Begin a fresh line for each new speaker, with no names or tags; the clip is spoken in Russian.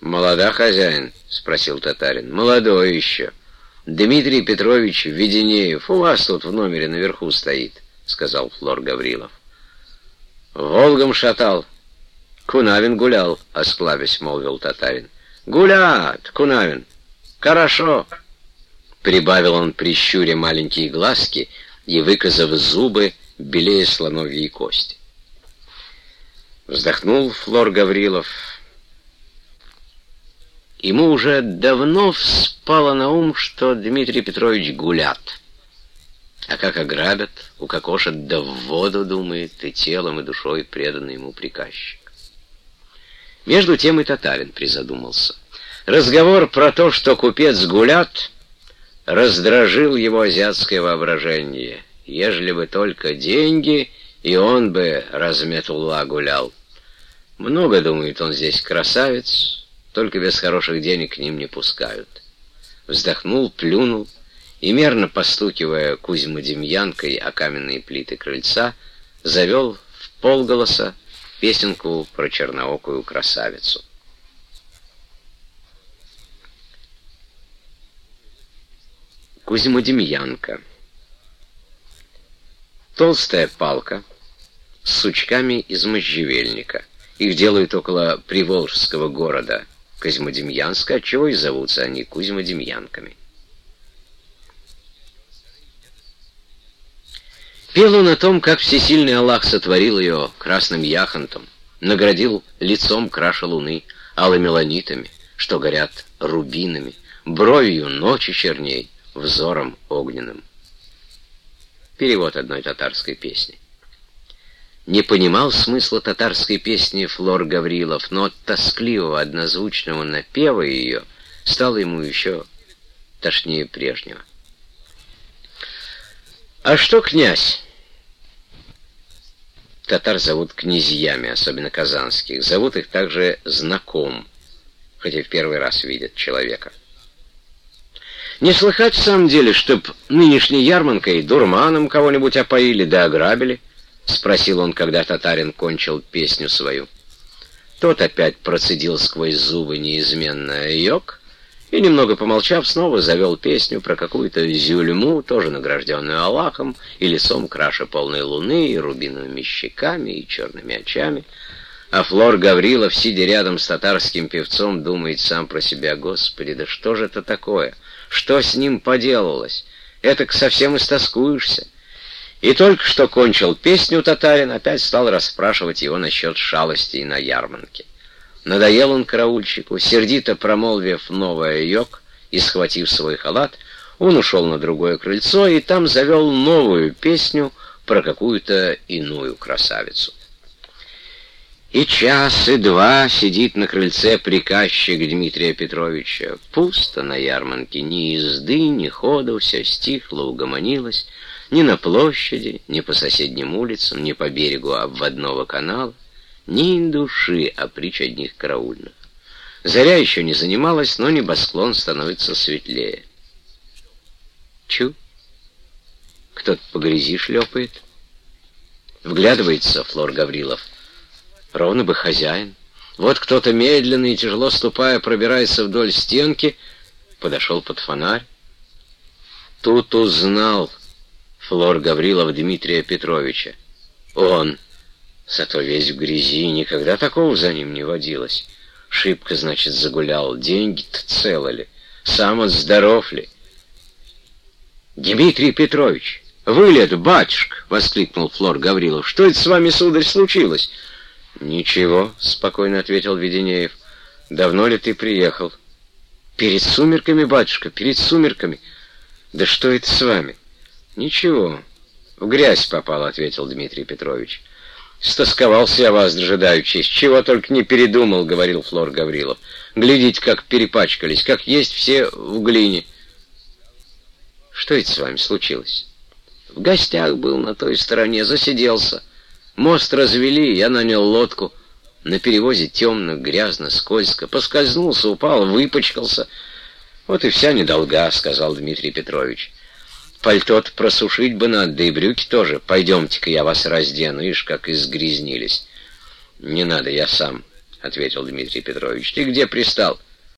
«Молода хозяин?» — спросил татарин. «Молодой еще. Дмитрий Петрович Веденеев у вас тут в номере наверху стоит», — сказал Флор Гаврилов. «Волгом шатал. Кунавин гулял», — осклабясь молвил татарин. «Гулят, Кунавин. Хорошо», — прибавил он, прищуря маленькие глазки и выказав зубы, белее слоновьей кости. Вздохнул Флор Гаврилов. Ему уже давно вспало на ум, что Дмитрий Петрович гулят. А как ограбят, укокошат, да в воду, думает, и телом, и душой преданный ему приказчик. Между тем и татарин призадумался. Разговор про то, что купец гулят, раздражил его азиатское воображение. Ежели бы только деньги, и он бы разметулла гулял. Много, думает он, здесь красавец, только без хороших денег к ним не пускают. Вздохнул, плюнул и, мерно постукивая Кузьму Демьянкой о каменные плиты крыльца, завел в полголоса песенку про черноокую красавицу. Кузьма-Демьянка Толстая палка с сучками из можжевельника. Их делают около приволжского города – Козьмодемьянска, отчего и зовутся они Кузьмодемьянками. Пел он о том, как всесильный Аллах сотворил ее красным яхонтом, наградил лицом краше луны, алыми ланитами, что горят рубинами, бровью ночи черней, взором огненным. Перевод одной татарской песни не понимал смысла татарской песни Флор Гаврилов, но от тоскливого однозвучного напева ее стало ему еще тошнее прежнего. «А что князь?» Татар зовут князьями, особенно казанских. Зовут их также знаком, хотя в первый раз видят человека. Не слыхать в самом деле, чтоб нынешней ярманкой дурманом кого-нибудь опоили да ограбили —— спросил он, когда татарин кончил песню свою. Тот опять процедил сквозь зубы неизменное «йок», и, немного помолчав, снова завел песню про какую-то зюльму, тоже награжденную Аллахом, и лицом краше полной луны, и рубиновыми щеками, и черными очами. А Флор Гаврилов, сидя рядом с татарским певцом, думает сам про себя, «Господи, да что же это такое? Что с ним поделалось? Этак совсем истоскуешься». И только что кончил песню татарин, опять стал расспрашивать его насчет шалостей на ярмарке. Надоел он караульщику, сердито промолвив новое йог и схватив свой халат, он ушел на другое крыльцо и там завел новую песню про какую-то иную красавицу. И час, и два сидит на крыльце приказчик Дмитрия Петровича. Пусто на ярмарке, ни езды, ни хода, все стихло, угомонилось. Ни на площади, ни по соседним улицам, ни по берегу обводного канала, ни души, а притч одних караульных. Заря еще не занималась, но небосклон становится светлее. Чу! Кто-то по грязи шлепает. Вглядывается Флор Гаврилов. Ровно бы хозяин. Вот кто-то медленно и тяжело ступая пробирается вдоль стенки, подошел под фонарь. Тут узнал Флор Гаврилов Дмитрия Петровича. Он, зато весь в грязи, никогда такого за ним не водилось. Шибко, значит, загулял, деньги-то целы ли, сам он здоров ли. «Дмитрий Петрович, вылет, батюшка!» — воскликнул Флор Гаврилов. «Что это с вами, сударь, случилось?» «Ничего», — спокойно ответил Веденеев. «Давно ли ты приехал?» «Перед сумерками, батюшка, перед сумерками. Да что это с вами?» «Ничего, в грязь попал», — ответил Дмитрий Петрович. «Стосковался я вас, дожидаючись. Чего только не передумал», — говорил Флор Гаврилов. «Глядите, как перепачкались, как есть все в глине». «Что это с вами случилось?» «В гостях был на той стороне, засиделся. Мост развели, я нанял лодку. На перевозе темно, грязно, скользко. Поскользнулся, упал, выпачкался. Вот и вся недолга», — сказал Дмитрий Петрович. Пальто просушить бы надо, да и брюки тоже. Пойдемте-ка я вас раздену, ишь, как изгрязнились. Не надо, я сам, — ответил Дмитрий Петрович. «Ты где пристал?»